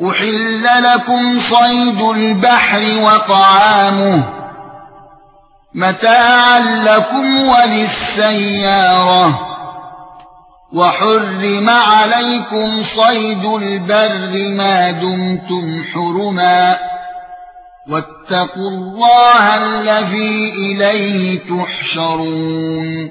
أحل لكم صيد البحر وطعامه متاعا لكم وللسيارة وحرم عليكم صيد البر ما دمتم حرما واتقوا الله الذي إليه تحشرون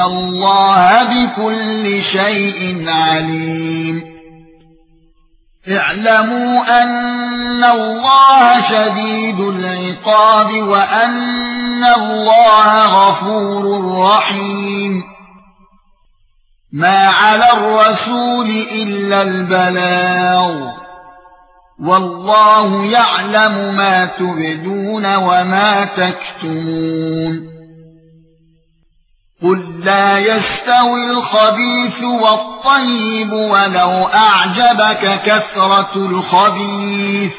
اللَّهَ بِكُلِّ شَيْءٍ عَلِيمٌ اعلموا ان الله شديد العقاب وان الله غفور رحيم ما على الرسول الا البلاغ والله يعلم ما تبدون وما تكتمون لا يستوي الخبيث والطيب ولو أعجبك كثرة الخبيث.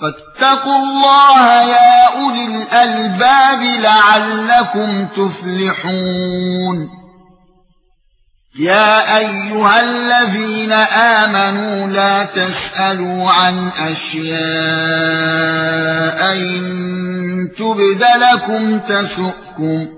فاتقوا الله يا أولي الألباب لعلكم تفلحون. يا أيها الذين آمنوا لا تسألوا عن أشياء إن تبد لكم تسؤكم.